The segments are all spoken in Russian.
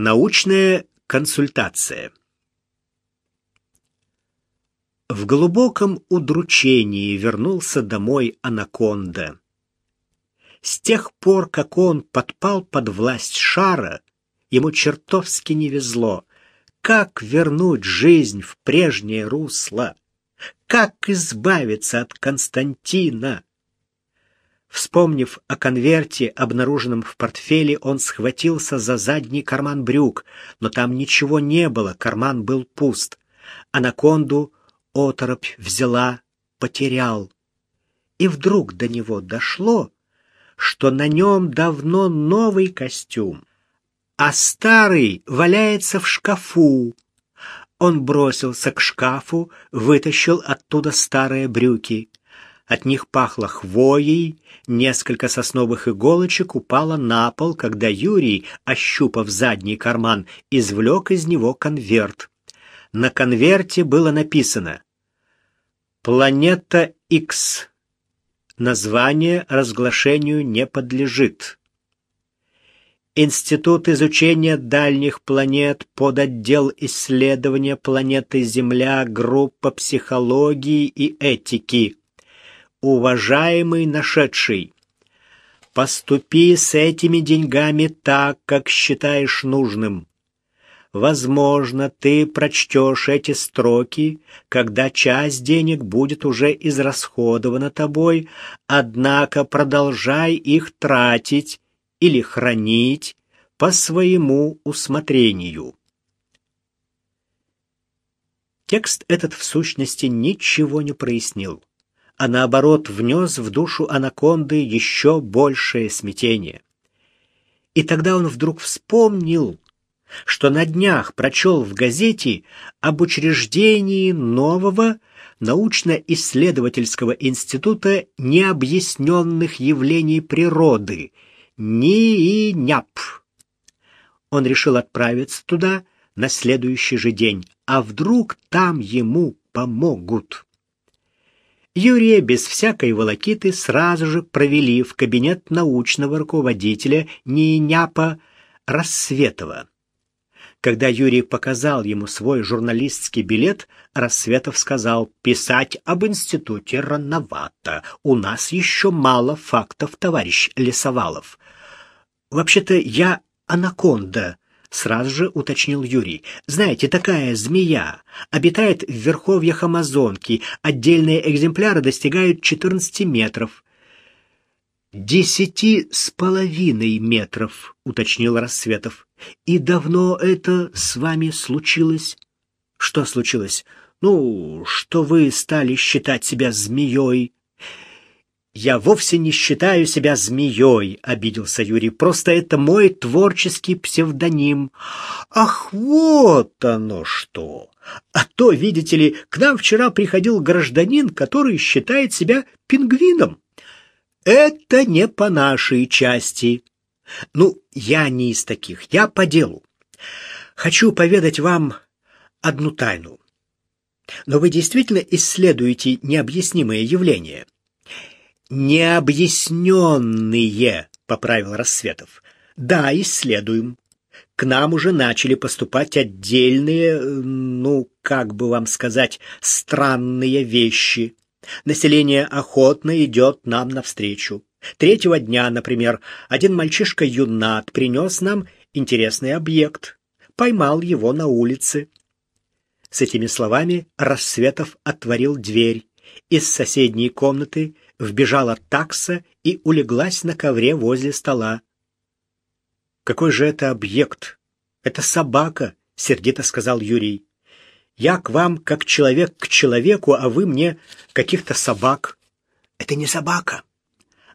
Научная консультация. В глубоком удручении вернулся домой Анаконда. С тех пор, как он подпал под власть шара, ему чертовски не везло. Как вернуть жизнь в прежнее русло? Как избавиться от Константина? Вспомнив о конверте, обнаруженном в портфеле, он схватился за задний карман брюк, но там ничего не было, карман был пуст. Анаконду оторопь взяла, потерял. И вдруг до него дошло, что на нем давно новый костюм, а старый валяется в шкафу. Он бросился к шкафу, вытащил оттуда старые брюки. От них пахло хвоей, несколько сосновых иголочек упало на пол, когда Юрий, ощупав задний карман, извлек из него конверт. На конверте было написано «Планета X. Название разглашению не подлежит». Институт изучения дальних планет под отдел исследования планеты Земля, группа психологии и этики уважаемый нашедший, поступи с этими деньгами так, как считаешь нужным. Возможно, ты прочтешь эти строки, когда часть денег будет уже израсходована тобой, однако продолжай их тратить или хранить по своему усмотрению. Текст этот в сущности ничего не прояснил а наоборот внес в душу анаконды еще большее смятение. И тогда он вдруг вспомнил, что на днях прочел в газете об учреждении нового научно-исследовательского института необъясненных явлений природы НИИНЯП. Он решил отправиться туда на следующий же день, а вдруг там ему помогут. Юрия без всякой волокиты сразу же провели в кабинет научного руководителя НИИНЯПа Рассветова. Когда Юрий показал ему свой журналистский билет, Рассветов сказал, «Писать об институте рановато. У нас еще мало фактов, товарищ Лесовалов». «Вообще-то я анаконда», Сразу же уточнил Юрий. Знаете, такая змея обитает в верховьях Амазонки. Отдельные экземпляры достигают 14 метров. «Десяти с половиной метров», — уточнил Рассветов. «И давно это с вами случилось?» «Что случилось?» «Ну, что вы стали считать себя змеей?» «Я вовсе не считаю себя змеей», — обиделся Юрий. «Просто это мой творческий псевдоним». «Ах, вот оно что! А то, видите ли, к нам вчера приходил гражданин, который считает себя пингвином. Это не по нашей части. Ну, я не из таких, я по делу. Хочу поведать вам одну тайну. Но вы действительно исследуете необъяснимые явления». «Необъясненные», — поправил Рассветов. «Да, исследуем. К нам уже начали поступать отдельные, ну, как бы вам сказать, странные вещи. Население охотно идет нам навстречу. Третьего дня, например, один мальчишка-юнат принес нам интересный объект. Поймал его на улице. С этими словами Рассветов отворил дверь. Из соседней комнаты вбежала такса и улеглась на ковре возле стола. «Какой же это объект? Это собака», — сердито сказал Юрий. «Я к вам как человек к человеку, а вы мне каких-то собак». «Это не собака,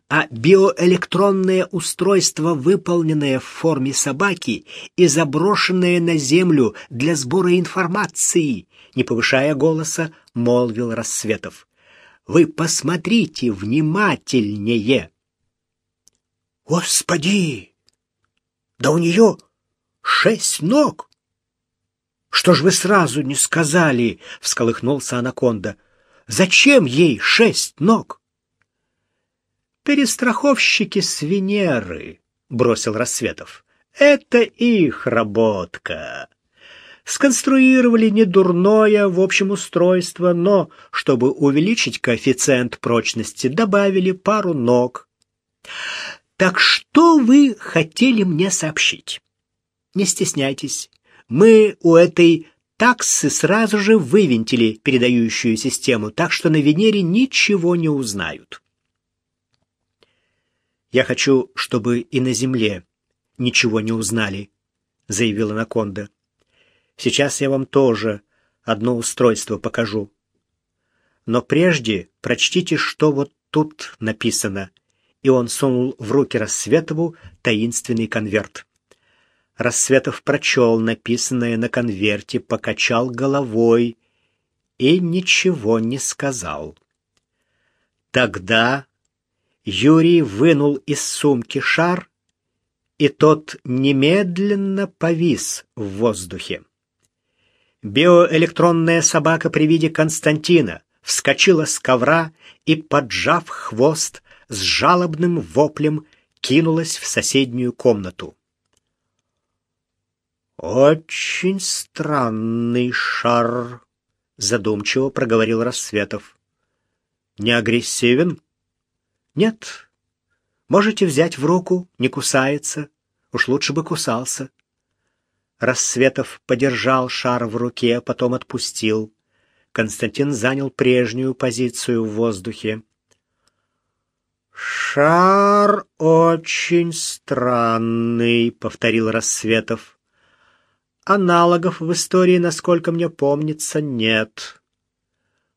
а биоэлектронное устройство, выполненное в форме собаки и заброшенное на землю для сбора информации», — не повышая голоса, молвил Рассветов. Вы посмотрите внимательнее. Господи! Да у нее шесть ног! Что ж вы сразу не сказали? Всколыхнулся анаконда. Зачем ей шесть ног? Перестраховщики с Венеры, бросил Рассветов. Это их работка. Сконструировали недурное в общем устройство, но, чтобы увеличить коэффициент прочности, добавили пару ног. Так что вы хотели мне сообщить? Не стесняйтесь. Мы у этой таксы сразу же вывинтили передающую систему, так что на Венере ничего не узнают. Я хочу, чтобы и на Земле ничего не узнали, заявила Наконда. Сейчас я вам тоже одно устройство покажу. Но прежде прочтите, что вот тут написано. И он сунул в руки Рассветову таинственный конверт. Рассветов прочел написанное на конверте, покачал головой и ничего не сказал. Тогда Юрий вынул из сумки шар, и тот немедленно повис в воздухе. Биоэлектронная собака при виде Константина вскочила с ковра и, поджав хвост, с жалобным воплем кинулась в соседнюю комнату. «Очень странный шар», — задумчиво проговорил Рассветов. «Не агрессивен?» «Нет. Можете взять в руку, не кусается. Уж лучше бы кусался». Рассветов подержал шар в руке, потом отпустил. Константин занял прежнюю позицию в воздухе. «Шар очень странный», — повторил Рассветов. «Аналогов в истории, насколько мне помнится, нет.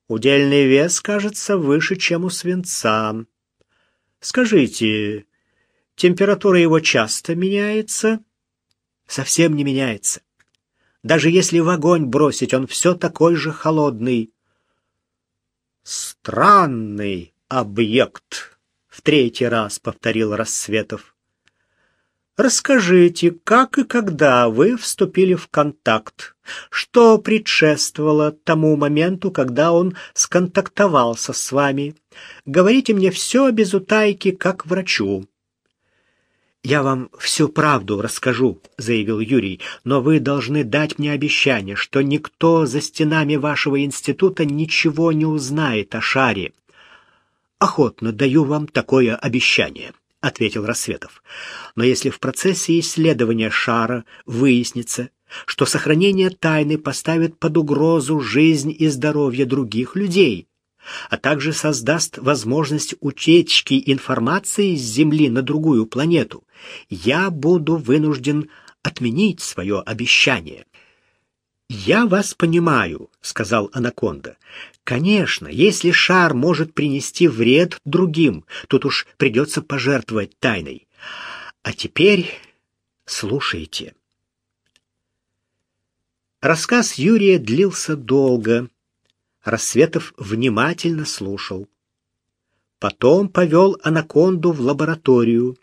Удельный вес, кажется, выше, чем у свинца. Скажите, температура его часто меняется?» Совсем не меняется. Даже если в огонь бросить, он все такой же холодный. Странный объект, в третий раз повторил Рассветов. Расскажите, как и когда вы вступили в контакт? Что предшествовало тому моменту, когда он сконтактовался с вами? Говорите мне все без утайки, как врачу. «Я вам всю правду расскажу», — заявил Юрий, «но вы должны дать мне обещание, что никто за стенами вашего института ничего не узнает о шаре». «Охотно даю вам такое обещание», — ответил Рассветов. «Но если в процессе исследования шара выяснится, что сохранение тайны поставит под угрозу жизнь и здоровье других людей, а также создаст возможность утечки информации с Земли на другую планету, я буду вынужден отменить свое обещание. «Я вас понимаю», — сказал Анаконда. «Конечно, если шар может принести вред другим, тут уж придется пожертвовать тайной. А теперь слушайте». Рассказ Юрия длился долго, Рассветов внимательно слушал. Потом повел анаконду в лабораторию,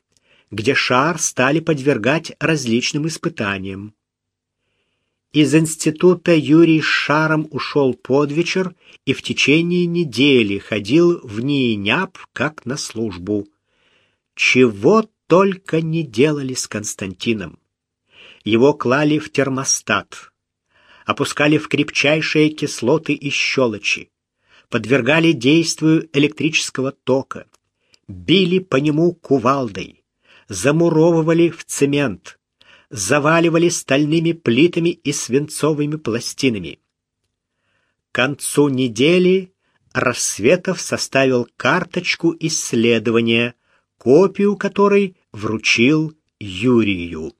где шар стали подвергать различным испытаниям. Из института Юрий с шаром ушел под вечер и в течение недели ходил в НИИНЯП как на службу. Чего только не делали с Константином. Его клали в термостат, опускали в крепчайшие кислоты и щелочи, подвергали действию электрического тока, били по нему кувалдой, замуровывали в цемент, заваливали стальными плитами и свинцовыми пластинами. К концу недели Рассветов составил карточку исследования, копию которой вручил Юрию.